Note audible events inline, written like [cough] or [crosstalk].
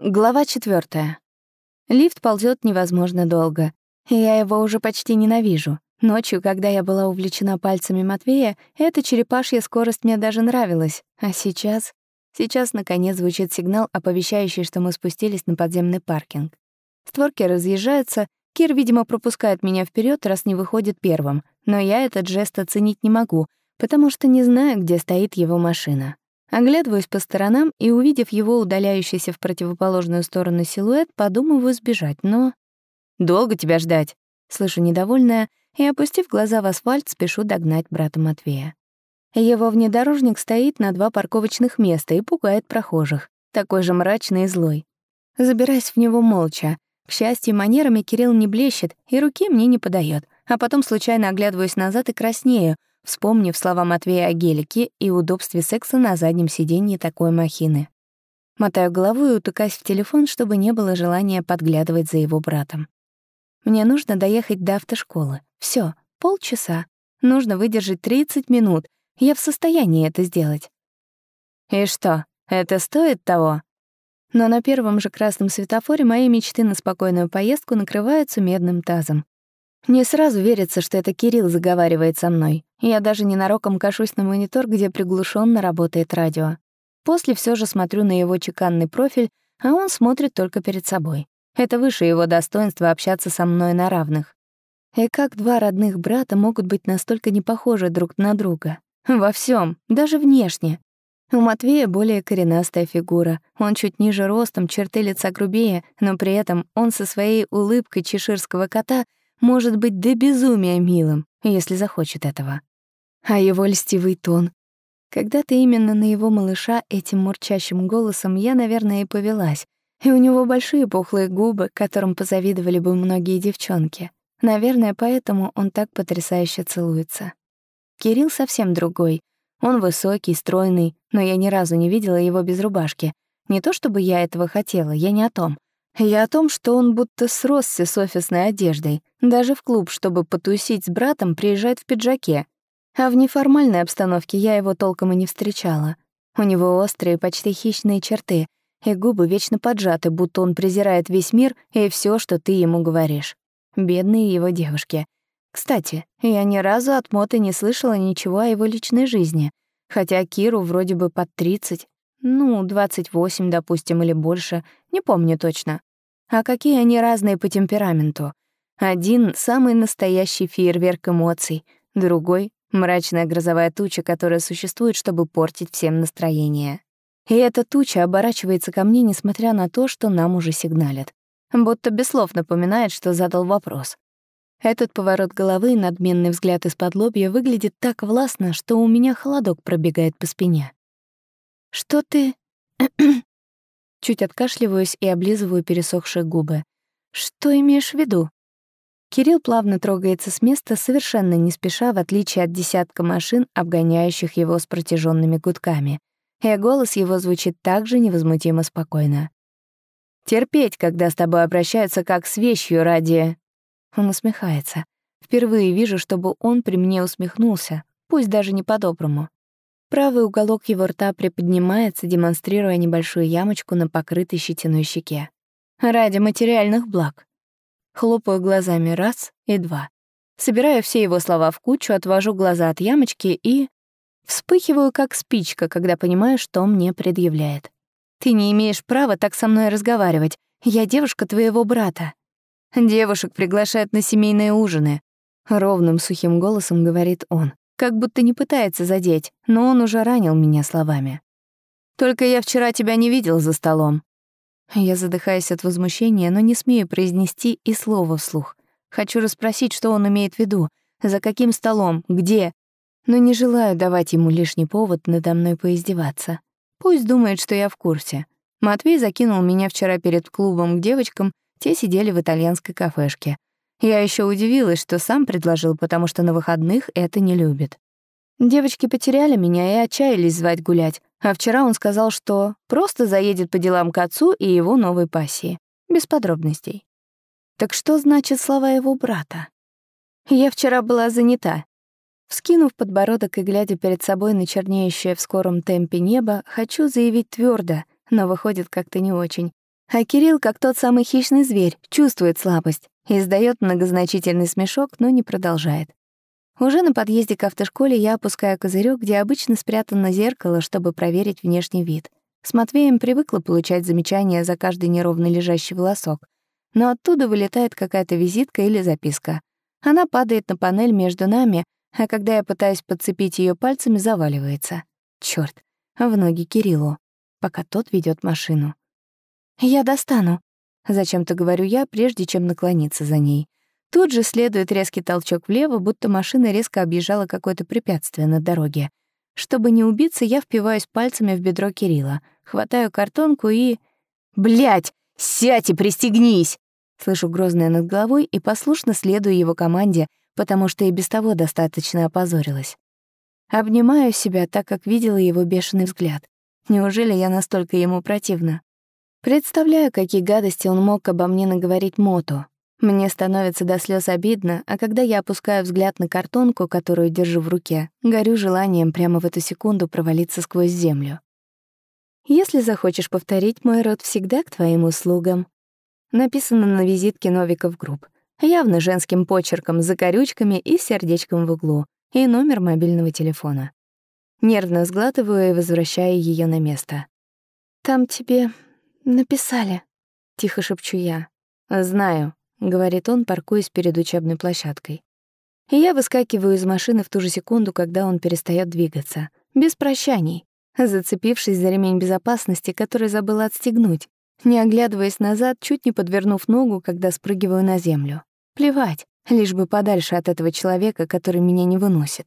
Глава четвертая. Лифт ползет невозможно долго. Я его уже почти ненавижу. Ночью, когда я была увлечена пальцами Матвея, эта черепашья скорость мне даже нравилась. А сейчас... Сейчас, наконец, звучит сигнал, оповещающий, что мы спустились на подземный паркинг. Створки разъезжаются, Кир, видимо, пропускает меня вперед, раз не выходит первым. Но я этот жест оценить не могу, потому что не знаю, где стоит его машина. Оглядываюсь по сторонам и, увидев его удаляющийся в противоположную сторону силуэт, подумываю сбежать, но... «Долго тебя ждать?» Слышу недовольная и, опустив глаза в асфальт, спешу догнать брата Матвея. Его внедорожник стоит на два парковочных места и пугает прохожих, такой же мрачный и злой. Забираясь в него молча. К счастью, манерами Кирилл не блещет и руки мне не подает, а потом случайно оглядываюсь назад и краснею, вспомнив слова Матвея о гелике и удобстве секса на заднем сиденье такой махины. Мотаю головой и утыкаюсь в телефон, чтобы не было желания подглядывать за его братом. Мне нужно доехать до автошколы. Все, полчаса. Нужно выдержать 30 минут. Я в состоянии это сделать. И что, это стоит того? Но на первом же красном светофоре мои мечты на спокойную поездку накрываются медным тазом. Не сразу верится, что это Кирилл заговаривает со мной. Я даже ненароком кашусь на монитор, где приглушенно работает радио. После все же смотрю на его чеканный профиль, а он смотрит только перед собой. Это выше его достоинства общаться со мной на равных. И как два родных брата могут быть настолько не похожи друг на друга? Во всем, даже внешне. У Матвея более коренастая фигура. Он чуть ниже ростом, черты лица грубее, но при этом он со своей улыбкой чеширского кота — может быть до безумия милым, если захочет этого. А его льстивый тон. Когда-то именно на его малыша этим мурчащим голосом я, наверное, и повелась. И у него большие пухлые губы, которым позавидовали бы многие девчонки. Наверное, поэтому он так потрясающе целуется. Кирилл совсем другой. Он высокий, стройный, но я ни разу не видела его без рубашки. Не то чтобы я этого хотела, я не о том. Я о том, что он будто сросся с офисной одеждой. Даже в клуб, чтобы потусить с братом, приезжает в пиджаке. А в неформальной обстановке я его толком и не встречала. У него острые, почти хищные черты, и губы вечно поджаты, будто он презирает весь мир и все, что ты ему говоришь. Бедные его девушки. Кстати, я ни разу от Моты не слышала ничего о его личной жизни, хотя Киру вроде бы под 30, ну, 28, допустим, или больше, не помню точно. А какие они разные по темпераменту. Один — самый настоящий фейерверк эмоций, другой — мрачная грозовая туча, которая существует, чтобы портить всем настроение. И эта туча оборачивается ко мне, несмотря на то, что нам уже сигналят. Будто без слов напоминает, что задал вопрос. Этот поворот головы и надменный взгляд из-под лобья выглядит так властно, что у меня холодок пробегает по спине. «Что ты...» [clears throat] Чуть откашливаюсь и облизываю пересохшие губы. «Что имеешь в виду?» Кирилл плавно трогается с места, совершенно не спеша, в отличие от десятка машин, обгоняющих его с протяженными гудками. И голос его звучит так же невозмутимо спокойно. «Терпеть, когда с тобой обращаются как с вещью ради...» Он усмехается. Впервые вижу, чтобы он при мне усмехнулся, пусть даже не по-доброму. Правый уголок его рта приподнимается, демонстрируя небольшую ямочку на покрытой щетиной щеке. Ради материальных благ. Хлопаю глазами раз и два. Собираю все его слова в кучу, отвожу глаза от ямочки и... Вспыхиваю, как спичка, когда понимаю, что мне предъявляет. «Ты не имеешь права так со мной разговаривать. Я девушка твоего брата». «Девушек приглашают на семейные ужины», — ровным сухим голосом говорит он как будто не пытается задеть, но он уже ранил меня словами. «Только я вчера тебя не видел за столом». Я задыхаюсь от возмущения, но не смею произнести и слова вслух. Хочу расспросить, что он имеет в виду, за каким столом, где, но не желаю давать ему лишний повод надо мной поиздеваться. Пусть думает, что я в курсе. Матвей закинул меня вчера перед клубом к девочкам, те сидели в итальянской кафешке. Я еще удивилась, что сам предложил, потому что на выходных это не любит. Девочки потеряли меня и отчаялись звать гулять, а вчера он сказал, что просто заедет по делам к отцу и его новой пассии. Без подробностей. Так что значит слова его брата? Я вчера была занята. Вскинув подбородок и глядя перед собой на чернеющее в скором темпе небо, хочу заявить твердо, но выходит как-то не очень. А Кирилл, как тот самый хищный зверь, чувствует слабость, издает многозначительный смешок, но не продолжает. Уже на подъезде к автошколе я опускаю козырек, где обычно спрятано зеркало, чтобы проверить внешний вид. С Матвеем привыкла получать замечания за каждый неровно лежащий волосок. Но оттуда вылетает какая-то визитка или записка. Она падает на панель между нами, а когда я пытаюсь подцепить ее пальцами, заваливается. Черт, в ноги Кириллу, пока тот ведет машину. «Я достану», — зачем-то говорю я, прежде чем наклониться за ней. Тут же следует резкий толчок влево, будто машина резко объезжала какое-то препятствие на дороге. Чтобы не убиться, я впиваюсь пальцами в бедро Кирилла, хватаю картонку и... Блять, Сядь и пристегнись!» Слышу грозное над головой и послушно следую его команде, потому что и без того достаточно опозорилась. Обнимаю себя, так как видела его бешеный взгляд. Неужели я настолько ему противна? Представляю, какие гадости он мог обо мне наговорить Моту. Мне становится до слез обидно, а когда я опускаю взгляд на картонку, которую держу в руке, горю желанием прямо в эту секунду провалиться сквозь землю. Если захочешь повторить, мой рот всегда к твоим услугам. Написано на визитке Новиков Групп. Явно женским почерком, закорючками и сердечком в углу. И номер мобильного телефона. Нервно сглатываю и возвращаю ее на место. «Там тебе написали», — тихо шепчу я. «Знаю», — говорит он, паркуясь перед учебной площадкой. И я выскакиваю из машины в ту же секунду, когда он перестает двигаться. Без прощаний зацепившись за ремень безопасности, который забыла отстегнуть, не оглядываясь назад, чуть не подвернув ногу, когда спрыгиваю на землю. Плевать, лишь бы подальше от этого человека, который меня не выносит.